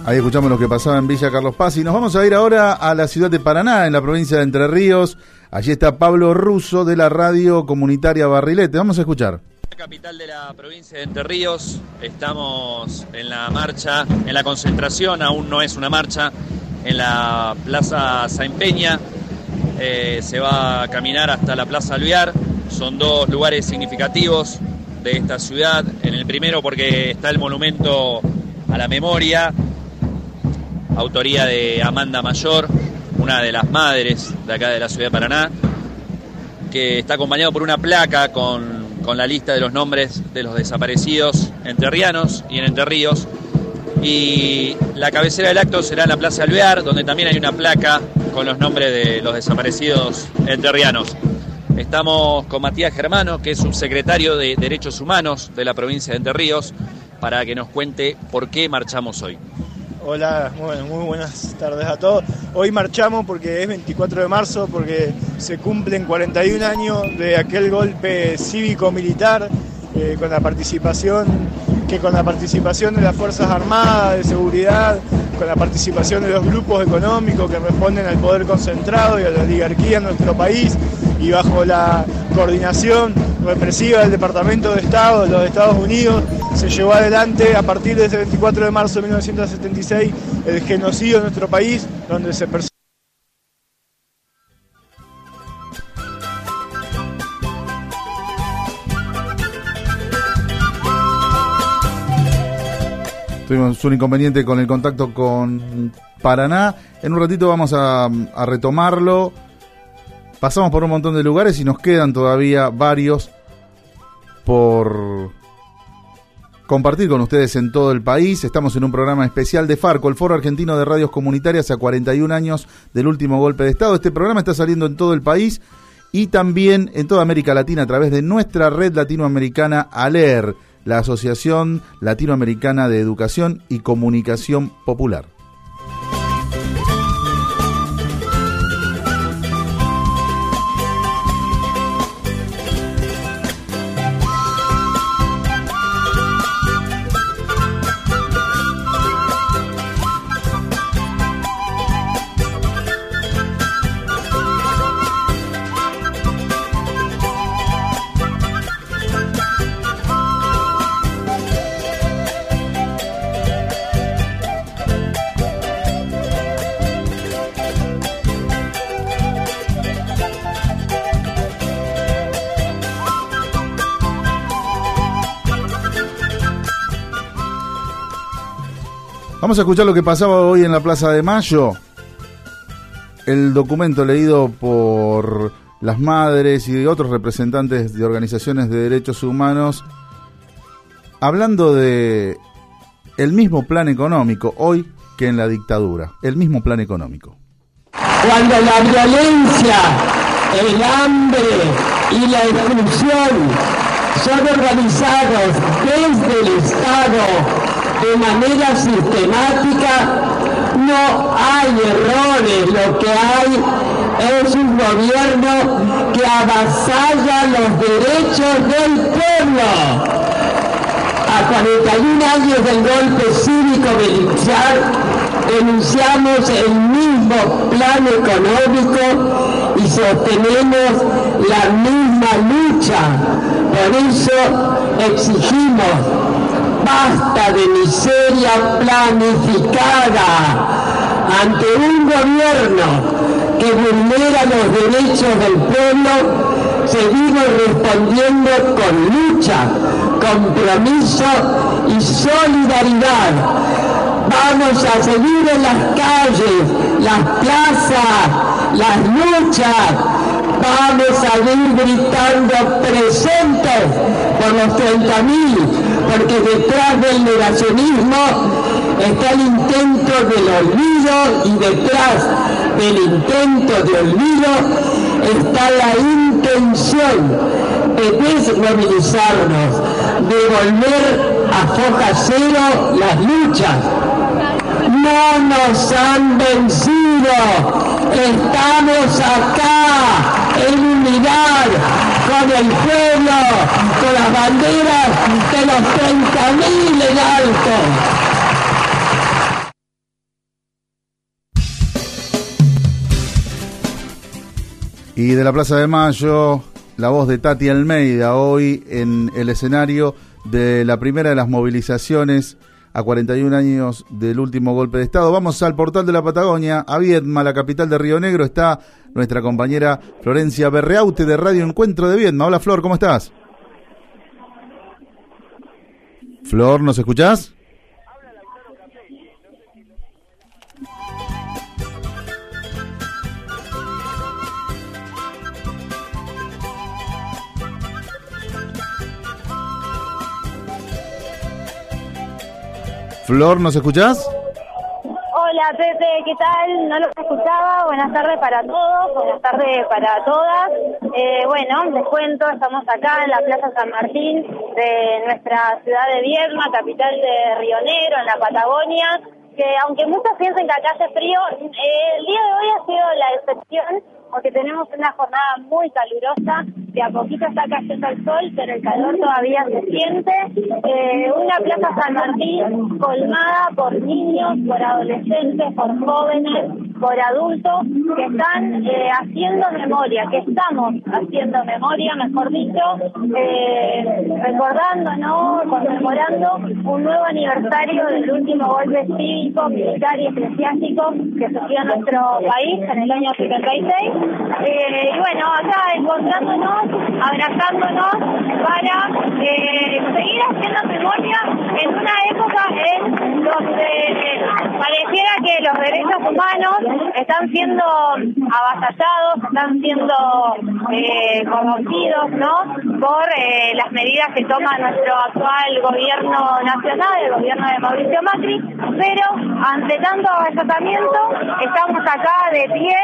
Ahí escuchamos lo que pasaba en Villa Carlos Paz y nos vamos a ir ahora a la ciudad de Paraná, en la provincia de Entre Ríos. Allí está Pablo Russo de la radio comunitaria Barrilete. Vamos a escuchar. Capital de la provincia de Entre Ríos, estamos en la marcha, en la concentración, aún no es una marcha, en la Plaza Saint Peña. Eh, se va a caminar hasta la Plaza Alvear. Son dos lugares significativos de esta ciudad. En el primero porque está el monumento a la memoria, autoría de Amanda Mayor, una de las madres de acá de la ciudad de Paraná, que está acompañado por una placa con, con la lista de los nombres de los desaparecidos entrerrianos y en Entre Ríos. Y la cabecera del acto será en la Plaza Alvear, donde también hay una placa con los nombres de los desaparecidos entrerrianos. Estamos con Matías Germano, que es subsecretario de Derechos Humanos de la provincia de Entre Ríos, para que nos cuente por qué marchamos hoy. Hola, bueno, muy buenas tardes a todos. Hoy marchamos porque es 24 de marzo, porque se cumplen 41 años de aquel golpe cívico-militar eh, con la participación, que con la participación de las Fuerzas Armadas, de Seguridad, con la participación de los grupos económicos que responden al poder concentrado y a la oligarquía en nuestro país y bajo la coordinación represiva del Departamento de Estado de los Estados Unidos, se llevó adelante a partir de ese 24 de marzo de 1976 el genocidio en nuestro país, donde se Tuvimos un inconveniente con el contacto con Paraná. En un ratito vamos a retomarlo. Pasamos por un montón de lugares y nos quedan todavía varios por compartir con ustedes en todo el país. Estamos en un programa especial de Farco, el Foro Argentino de Radios Comunitarias a 41 años del último golpe de Estado. Este programa está saliendo en todo el país y también en toda América Latina a través de nuestra red latinoamericana ALER, la Asociación Latinoamericana de Educación y Comunicación Popular. Vamos a escuchar lo que pasaba hoy en la Plaza de Mayo. El documento leído por las madres y otros representantes de organizaciones de derechos humanos hablando de el mismo plan económico hoy que en la dictadura, el mismo plan económico. Cuando la violencia, el hambre y la exclusión son organizados desde el Estado de manera sistemática, no hay errores, lo que hay es un gobierno que avasalla los derechos del pueblo. A 41 años del golpe cívico-militar denunciamos el mismo plan económico y sostenemos la misma lucha. Por eso exigimos basta de miseria planificada ante un gobierno que vulnera los derechos del pueblo, seguimos respondiendo con lucha, compromiso y solidaridad. Vamos a seguir en las calles, las plazas, las luchas. Vamos a ir gritando presentes por los 30.000 porque detrás del negacionismo está el intento del olvido y detrás del intento de olvido está la intención de desmovilizarnos, de volver a foja cero las luchas. No nos han vencido, estamos acá en unidad con el pueblo, con las banderas de los 30.000 en alto. Y de la Plaza de Mayo, la voz de Tati Almeida, hoy en el escenario de la primera de las movilizaciones a 41 años del último golpe de Estado. Vamos al portal de la Patagonia, a Viedma, la capital de Río Negro. Está nuestra compañera Florencia Berreaute de Radio Encuentro de Viedma. Hola Flor, ¿cómo estás? Flor, ¿nos escuchás? Flor, ¿nos escuchás? Hola Pepe, ¿qué tal? No los escuchaba. Buenas tardes para todos, buenas tardes para todas. Eh, bueno, les cuento, estamos acá en la Plaza San Martín de nuestra ciudad de Viedma, capital de Río Negro, en la Patagonia. Que aunque muchos piensen que acá hace frío, eh, el día de hoy ha sido la excepción porque tenemos una jornada muy calurosa, de a poquito está cayendo el sol, pero el calor todavía se siente. Eh, una plaza San Martín colmada por niños, por adolescentes, por jóvenes, por adultos que están eh, haciendo memoria, que estamos haciendo memoria, mejor dicho, eh, recordando, ¿no? conmemorando un nuevo aniversario del último golpe cívico, militar y eclesiástico que sufrió nuestro país en el año 76 eh, y bueno, acá encontrándonos, abrazándonos para eh, seguir haciendo memoria en una época en donde pareciera que los derechos humanos están siendo avasallados, están siendo eh, conocidos, ¿no? Por eh, las medidas que toma nuestro actual gobierno nacional, el gobierno de Mauricio Macri, pero ante tanto avasallamiento estamos acá de pie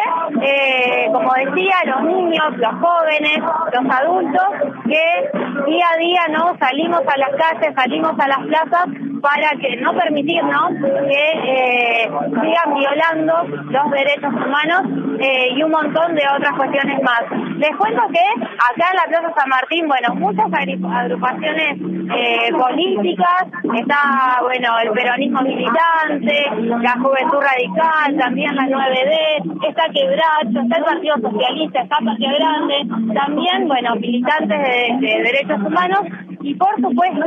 eh, como decía, los niños, los jóvenes, los adultos, que día a día no salimos a las calles, salimos a las plazas para que no permitirnos que eh, sigan violando los derechos humanos eh, y un montón de otras cuestiones más. Les cuento que acá en la Plaza San Martín, bueno, muchas agrupaciones eh, políticas, está, bueno, el peronismo militante, la juventud radical, también la 9D, está Quebracho, está el Partido Socialista, está Patria Grande, también, bueno, militantes de derechos humanos y por supuesto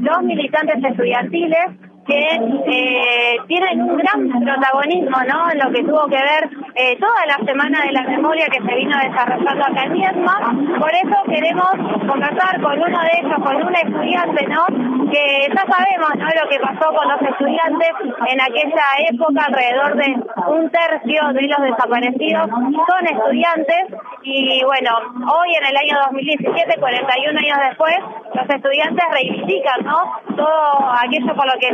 los militantes estudiantiles que eh, tienen un gran protagonismo ¿no? en lo que tuvo que ver eh, toda la semana de la memoria que se vino desarrollando acá en Miesma. Por eso queremos conversar con uno de ellos, con un estudiante, ¿no? que ya sabemos ¿no? lo que pasó con los estudiantes en aquella época, alrededor de un tercio de los desaparecidos son estudiantes y bueno, hoy en el año 2017, 41 años después, los estudiantes reivindican ¿no? todo aquello por lo que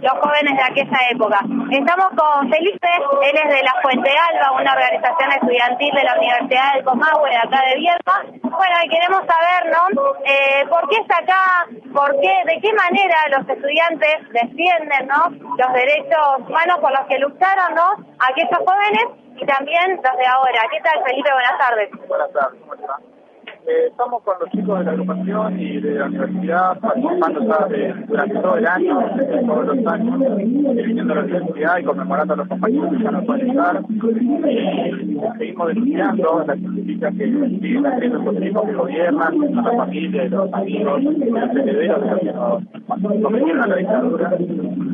los jóvenes de aquella época. Estamos con Felipe, él es de la Fuente Alba, una organización estudiantil de la Universidad del Comahue de acá de Vierma. Bueno, y queremos saber, ¿no? Eh, ¿Por qué está acá? ¿Por qué? ¿De qué manera los estudiantes defienden, ¿no? Los derechos humanos por los que lucharon, ¿no? Aquellos jóvenes y también los de ahora. ¿Qué tal, Felipe? Buenas tardes. Buenas tardes, ¿cómo? Eh, estamos con los chicos de la agrupación y de la universidad participando ya durante todo el año, todos los años, eh, viniendo a la universidad y conmemorando a los compañeros que van a actualizar. Eh, seguimos denunciando las críticas que siguen haciendo los políticos que gobiernan, a la familia, los amigos, los herederos de los que nos a la dictadura.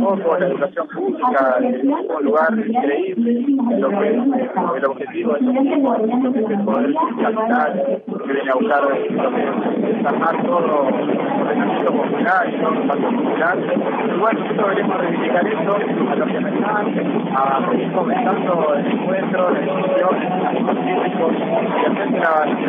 poco la educación pública es un lugar increíble. Lo que, el objetivo es poder capital que a todo el ordenamiento popular y todo el pacto popular. Y bueno, nosotros queremos reivindicar a los que a comenzando el encuentro, la discusión, los científicos y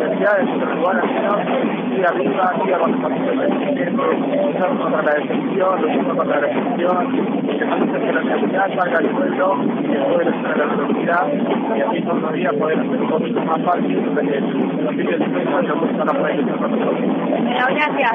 de luchar contra la la represión, que no que la universidad salga al pueblo que poder estar a la velocidad y así días poder hacer un poquito más fácil eh, los fines de semana no están a poder estar con nosotros. Bueno, gracias.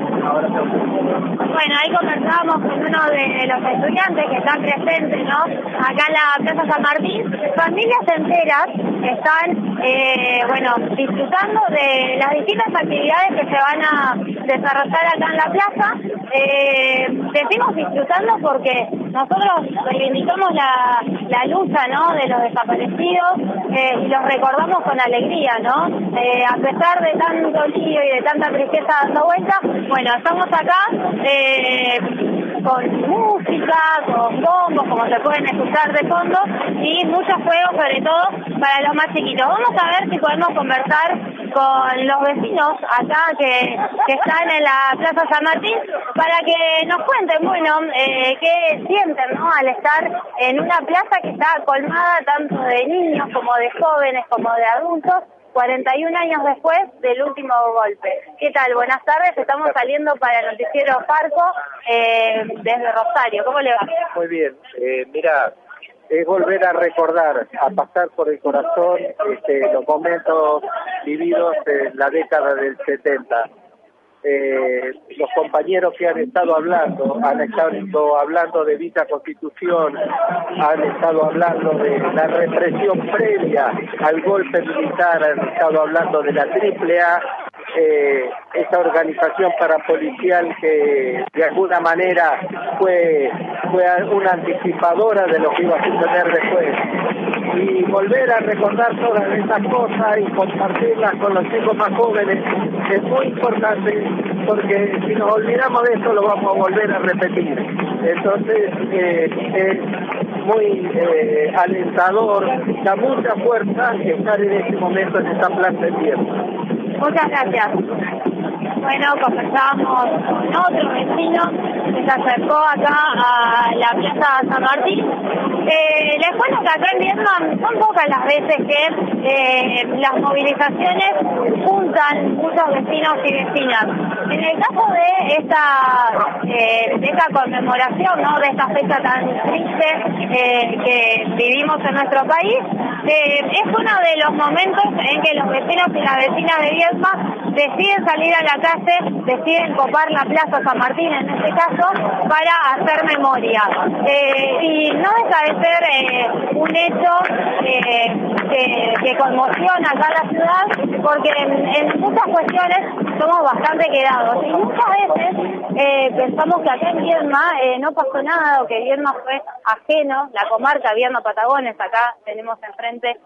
Bueno, ahí conversábamos con uno de los estudiantes que está presente, ¿no? Acá en la Plaza San Martín. Familias enteras están, eh, bueno, disfrutando de las distintas actividades que se van a desarrollar acá en la plaza. Eh, decimos disfrutando porque nosotros reivindicamos la, la lucha, ¿no? De los desaparecidos eh, y los recordamos con alegría, ¿no? Eh, a pesar de tanto lío y de tanta tristeza dando vuelta, bueno, estamos acá eh, con música, con bombos, como se pueden escuchar de fondo, y muchos juegos, sobre todo para los más chiquitos. Vamos a ver si podemos conversar con los vecinos acá que, que están en la Plaza San Martín para que nos cuenten, bueno, eh, qué sienten, ¿no? Al estar en una plaza que está colmada tanto de niños como de jóvenes como de adultos 41 años después del último golpe. ¿Qué tal? Buenas tardes, estamos saliendo para el noticiero Farco eh, desde Rosario. ¿Cómo le va? Muy bien, eh, mira, es volver a recordar, a pasar por el corazón este, los momentos vividos en la década del 70. Eh, los compañeros que han estado hablando, han estado hablando de Vita Constitución, han estado hablando de la represión previa al golpe militar, han estado hablando de la AAA, eh, esa organización parapolicial que de alguna manera fue, fue una anticipadora de lo que iba a suceder después. Y volver a recordar todas esas cosas y compartirlas con los chicos más jóvenes es muy importante porque si nos olvidamos de eso lo vamos a volver a repetir. Entonces eh, es muy eh, alentador, da mucha fuerza estar en este momento en esta plaza de tierra. Muchas gracias. Bueno, conversábamos con otro vecino que se acercó acá a la Plaza San Martín. Eh, les cuento que acá en Vietnam son pocas las veces que eh, las movilizaciones juntan muchos vecinos y vecinas. En el caso de esta, eh, de esta conmemoración, ¿no? de esta fecha tan triste eh, que vivimos en nuestro país, es uno de los momentos en que los vecinos y las vecinas de Vietnam deciden salir a la calle, deciden copar la Plaza San Martín en este caso, para hacer memoria. Eh, y no deja de ser eh, un hecho eh, que, que conmociona acá la ciudad, porque en, en muchas cuestiones somos bastante quedados. Y muchas veces eh, pensamos que acá en Viedma eh, no pasó nada, o que Viedma fue ajeno, la comarca Viedma Patagones, acá tenemos enfrente,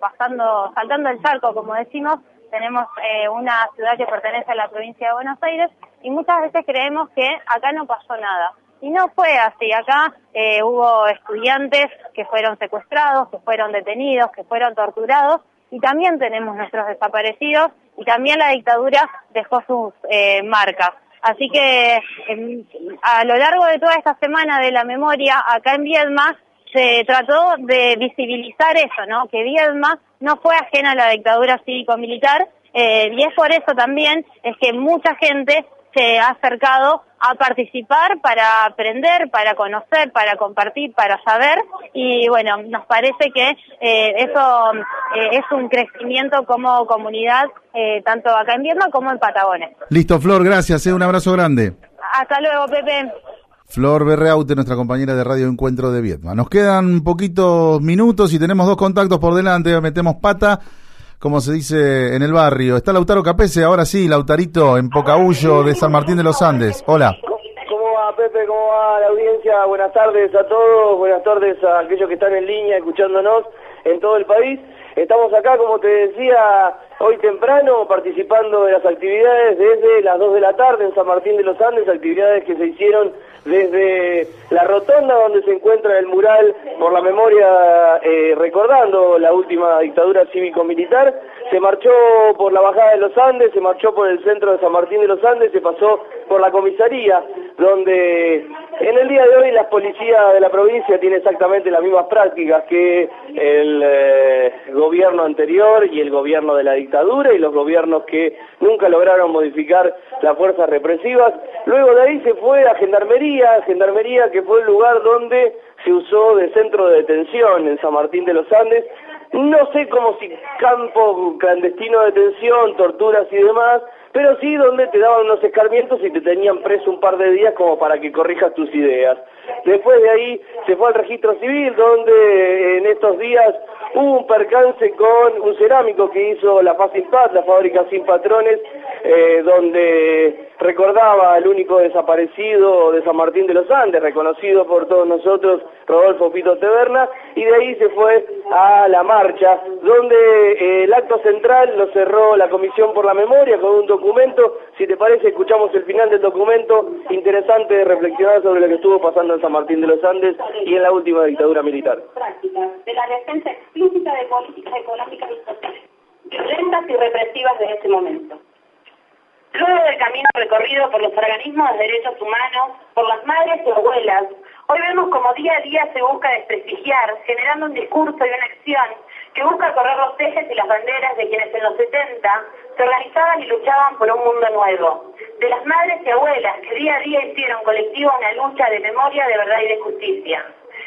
pasando, saltando el charco, como decimos, tenemos eh, una ciudad que pertenece a la provincia de Buenos Aires y muchas veces creemos que acá no pasó nada. Y no fue así. Acá eh, hubo estudiantes que fueron secuestrados, que fueron detenidos, que fueron torturados y también tenemos nuestros desaparecidos y también la dictadura dejó sus eh, marcas. Así que em, a lo largo de toda esta semana de la memoria acá en Viedma se trató de visibilizar eso, ¿no? Que Viedma no fue ajena a la dictadura cívico-militar eh, y es por eso también es que mucha gente se ha acercado a participar para aprender, para conocer, para compartir, para saber y bueno, nos parece que eh, eso eh, es un crecimiento como comunidad eh, tanto acá en Viedma como en Patagones. Listo, Flor, gracias, eh, un abrazo grande. Hasta luego, Pepe. Flor Berreaute, nuestra compañera de Radio Encuentro de Vietma. Nos quedan poquitos minutos y tenemos dos contactos por delante. Metemos pata, como se dice en el barrio. Está Lautaro Capese, ahora sí, Lautarito, en Pocahuyo de San Martín de los Andes. Hola. ¿Cómo va Pepe? ¿Cómo va la audiencia? Buenas tardes a todos, buenas tardes a aquellos que están en línea escuchándonos en todo el país. Estamos acá, como te decía, hoy temprano participando de las actividades desde las 2 de la tarde en San Martín de los Andes, actividades que se hicieron desde la rotonda donde se encuentra el mural por la memoria eh, recordando la última dictadura cívico-militar. Se marchó por la bajada de los Andes, se marchó por el centro de San Martín de los Andes, se pasó por la comisaría donde En el día de hoy la policía de la provincia tiene exactamente las mismas prácticas que el eh, gobierno anterior y el gobierno de la dictadura y los gobiernos que nunca lograron modificar las fuerzas represivas. Luego de ahí se fue a Gendarmería, Gendarmería que fue el lugar donde se usó de centro de detención en San Martín de los Andes. No sé cómo si campo clandestino de detención, torturas y demás, pero sí donde te daban unos escarmientos y te tenían preso un par de días como para que corrijas tus ideas. Después de ahí se fue al registro civil, donde en estos días hubo un percance con un cerámico que hizo la Faz Paz, la fábrica sin patrones, eh, donde recordaba al único desaparecido de San Martín de los Andes, reconocido por todos nosotros, Rodolfo Pito Teberna, y de ahí se fue a la marcha, donde eh, el acto central lo cerró la Comisión por la Memoria con un documento, si te parece escuchamos el final del documento, interesante de reflexionar sobre lo que estuvo pasando en San Martín de los Andes y en la última dictadura militar. de la defensa explícita de políticas económicas y sociales, violentas y represivas de este momento. Luego del camino recorrido por los organismos de derechos humanos, por las madres y abuelas, hoy vemos como día a día se busca desprestigiar, generando un discurso y una acción que busca correr los ejes y las banderas de quienes en los 70 se organizaban y luchaban por un mundo nuevo, de las madres y abuelas que día a día hicieron colectivo una lucha de memoria, de verdad y de justicia.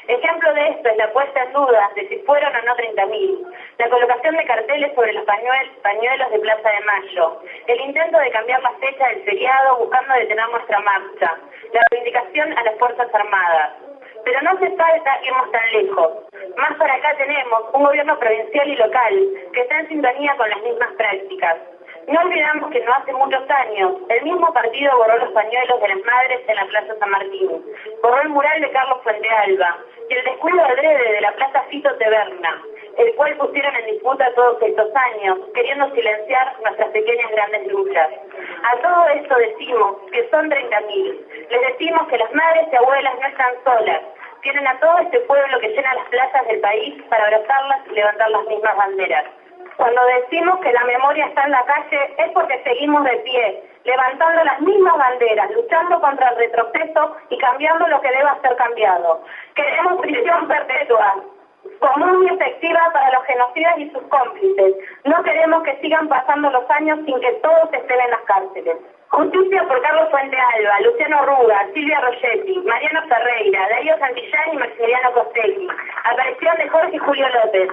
Ejemplo de esto es la puesta en duda de si fueron o no 30.000, la colocación de carteles sobre los pañuelos de Plaza de Mayo, el intento de cambiar la fecha del feriado buscando detener nuestra marcha, la reivindicación a las Fuerzas Armadas. Pero no hace falta irnos tan lejos. Más para acá tenemos un gobierno provincial y local que está en sintonía con las mismas prácticas. No olvidamos que no hace muchos años el mismo partido borró los pañuelos de las madres en la Plaza San Martín, borró el mural de Carlos Fuentealba y el descuido adrede de la Plaza Fito Teberna, el cual pusieron en disputa todos estos años, queriendo silenciar nuestras pequeñas grandes luchas. A todo esto decimos que son 30.000. Les decimos que las madres y abuelas no están solas, tienen a todo este pueblo que llena las plazas del país para abrazarlas y levantar las mismas banderas. Cuando decimos que la memoria está en la calle es porque seguimos de pie, levantando las mismas banderas, luchando contra el retroceso y cambiando lo que deba ser cambiado. Queremos prisión perpetua, común y efectiva para los genocidas y sus cómplices. No queremos que sigan pasando los años sin que todos estén en las cárceles. Justicia por Carlos Fuente Alba, Luciano Ruga, Silvia Rogetti, Mariano Ferreira, Darío Santillán y Maximiliano Costelli. Aparición de Jorge y Julio López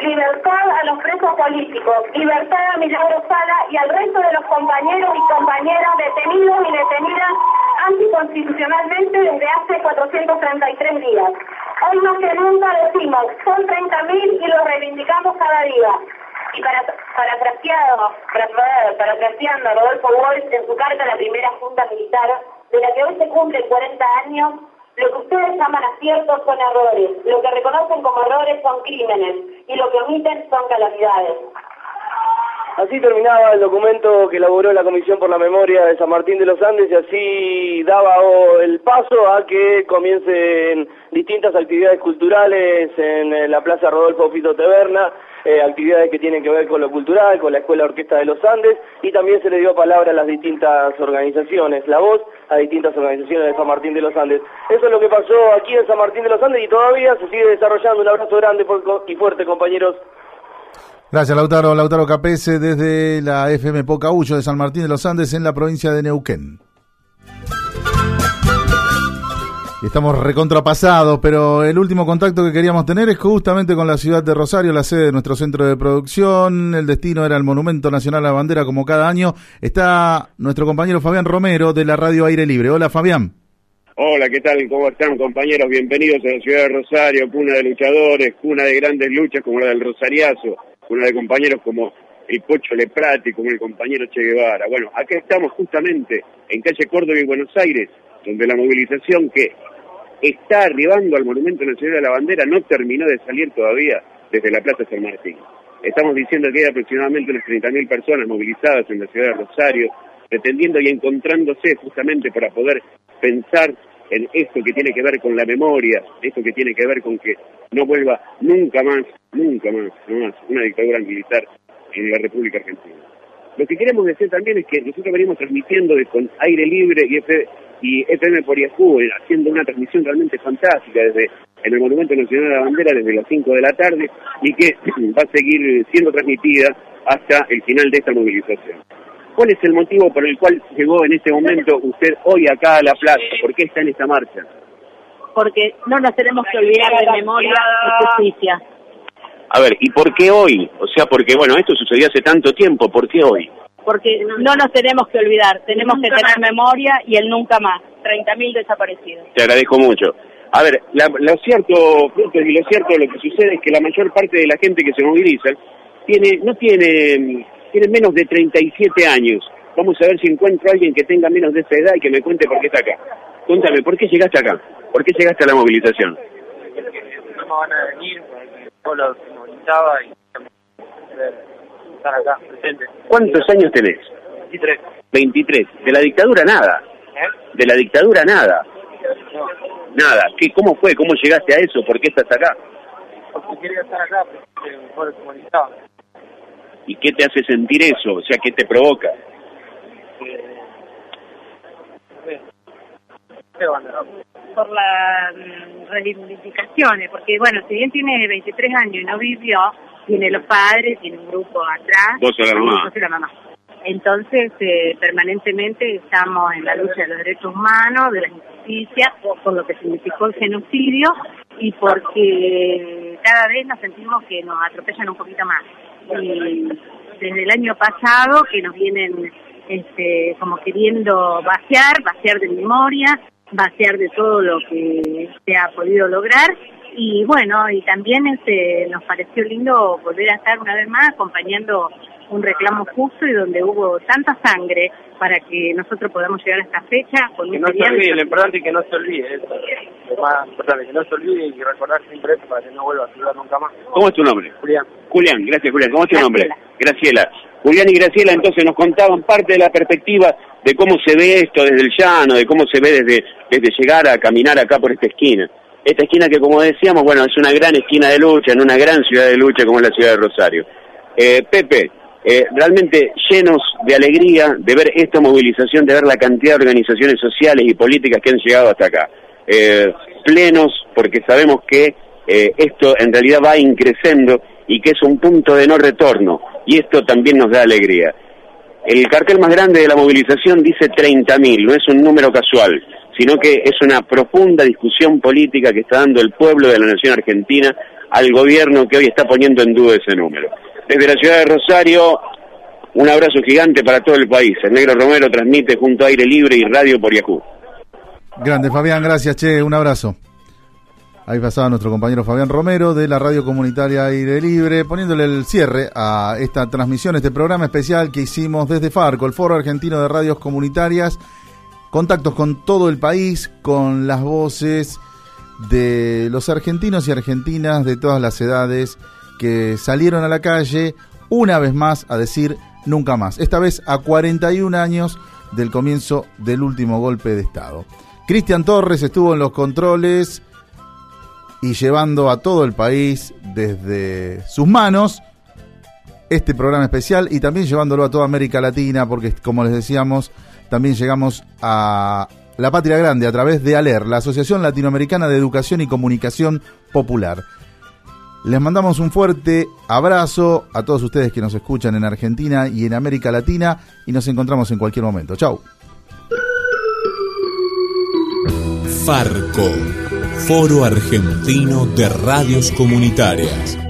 libertad a los presos políticos, libertad a Milagro Sala y al resto de los compañeros y compañeras detenidos y detenidas anticonstitucionalmente desde hace 433 días. Hoy más que nunca decimos, son 30.000 y lo reivindicamos cada día. Y para, para, para, a Rodolfo Walsh en su carta a la primera Junta Militar, de la que hoy se cumplen 40 años, lo que ustedes llaman aciertos son errores, lo que reconocen como errores son crímenes y lo que omiten son calamidades. Así terminaba el documento que elaboró la Comisión por la Memoria de San Martín de los Andes y así daba el paso a que comiencen distintas actividades culturales en la Plaza Rodolfo Pito Teberna, eh, actividades que tienen que ver con lo cultural, con la Escuela Orquesta de los Andes, y también se le dio palabra a las distintas organizaciones, la voz a distintas organizaciones de San Martín de los Andes. Eso es lo que pasó aquí en San Martín de los Andes y todavía se sigue desarrollando. Un abrazo grande y fuerte, compañeros. Gracias, Lautaro. Lautaro Capese desde la FM Pocahullo de San Martín de los Andes en la provincia de Neuquén. Estamos recontrapasados, pero el último contacto que queríamos tener es justamente con la ciudad de Rosario, la sede de nuestro centro de producción. El destino era el Monumento Nacional a la Bandera, como cada año. Está nuestro compañero Fabián Romero de la Radio Aire Libre. Hola, Fabián. Hola, ¿qué tal? ¿Cómo están, compañeros? Bienvenidos a la ciudad de Rosario, cuna de luchadores, cuna de grandes luchas como la del Rosariazo, cuna de compañeros como el Pocho Leprati, como el compañero Che Guevara. Bueno, acá estamos justamente en calle Córdoba y Buenos Aires, donde la movilización que está arribando al Monumento Nacional de la Bandera no terminó de salir todavía desde la Plaza San Martín. Estamos diciendo que hay aproximadamente unas 30.000 personas movilizadas en la ciudad de Rosario, pretendiendo y encontrándose justamente para poder pensar en esto que tiene que ver con la memoria, esto que tiene que ver con que no vuelva nunca más, nunca más, no más, una dictadura militar en la República Argentina. Lo que queremos decir también es que nosotros venimos transmitiendo con aire libre y y FM por eh, haciendo una transmisión realmente fantástica desde en el Monumento Nacional de la Bandera desde las 5 de la tarde y que va a seguir siendo transmitida hasta el final de esta movilización. ¿Cuál es el motivo por el cual llegó en este momento usted hoy acá a la plaza? ¿Por qué está en esta marcha? Porque no nos tenemos que olvidar de memoria y justicia. A ver, ¿y por qué hoy? O sea, porque bueno, esto sucedió hace tanto tiempo, ¿por qué hoy? Porque no nos tenemos que olvidar, tenemos que tener memoria y el nunca más. 30.000 desaparecidos. Te agradezco mucho. A ver, la- lo cierto, Frutos, y lo cierto, lo que sucede es que la mayor parte de la gente que se moviliza tiene, no tiene, tiene menos de 37 años. Vamos a ver si encuentro a alguien que tenga menos de esa edad y que me cuente por qué está acá. Cuéntame, ¿por qué llegaste acá? ¿Por qué llegaste a la movilización? no van a venir, yo los movilizaba y estar acá presente. ¿Cuántos años tenés? 23. 23. De la dictadura nada. De la dictadura nada. Nada. ¿Qué, ¿Cómo fue? ¿Cómo llegaste a eso? ¿Por qué estás acá? Porque quería estar acá, pero mejor los movilizaba. ¿Y qué te hace sentir eso? O sea, ¿qué te provoca? Por las mm, reivindicaciones, porque bueno, si bien tiene 23 años y no vivió, tiene los padres, tiene un grupo atrás. Vos sos la mamá. La. Entonces, eh, permanentemente estamos en la lucha de los derechos humanos, de la injusticia, por lo que significó el genocidio y porque cada vez nos sentimos que nos atropellan un poquito más. Y desde el año pasado que nos vienen este, como queriendo vaciar, vaciar de memoria, vaciar de todo lo que se ha podido lograr y bueno, y también este, nos pareció lindo volver a estar una vez más acompañando un reclamo justo y donde hubo tanta sangre para que nosotros podamos llegar a esta fecha con Que un no se olvide, lo importante es que no se olvide, eso es lo más importante, que no se olvide y recordar siempre eso para que no vuelva a sudar nunca más. ¿Cómo es tu nombre? Julián. Julián, gracias Julián. ¿Cómo es tu nombre? Graciela. Julián y Graciela entonces nos contaban parte de la perspectiva de cómo se ve esto desde el llano, de cómo se ve desde, desde llegar a caminar acá por esta esquina. Esta esquina que como decíamos, bueno, es una gran esquina de lucha, en una gran ciudad de lucha como es la ciudad de Rosario. Eh, Pepe, eh, realmente llenos de alegría de ver esta movilización, de ver la cantidad de organizaciones sociales y políticas que han llegado hasta acá. Eh, plenos porque sabemos que eh, esto en realidad va increciendo y que es un punto de no retorno y esto también nos da alegría. El cartel más grande de la movilización dice 30.000, no es un número casual, sino que es una profunda discusión política que está dando el pueblo de la nación argentina al gobierno que hoy está poniendo en duda ese número. Desde la ciudad de Rosario, un abrazo gigante para todo el país. El Negro Romero transmite junto a Aire Libre y Radio por. Grande Fabián, gracias, che, un abrazo. Ahí pasaba nuestro compañero Fabián Romero de la radio comunitaria Aire Libre, poniéndole el cierre a esta transmisión, este programa especial que hicimos desde Farco, el Foro Argentino de Radios Comunitarias. Contactos con todo el país, con las voces de los argentinos y argentinas de todas las edades que salieron a la calle una vez más a decir nunca más. Esta vez a 41 años del comienzo del último golpe de Estado. Cristian Torres estuvo en los controles y llevando a todo el país desde sus manos este programa especial y también llevándolo a toda América Latina porque como les decíamos también llegamos a la patria grande a través de ALER, la Asociación Latinoamericana de Educación y Comunicación Popular. Les mandamos un fuerte abrazo a todos ustedes que nos escuchan en Argentina y en América Latina y nos encontramos en cualquier momento. Chau. Farco, Foro Argentino de Radios Comunitarias.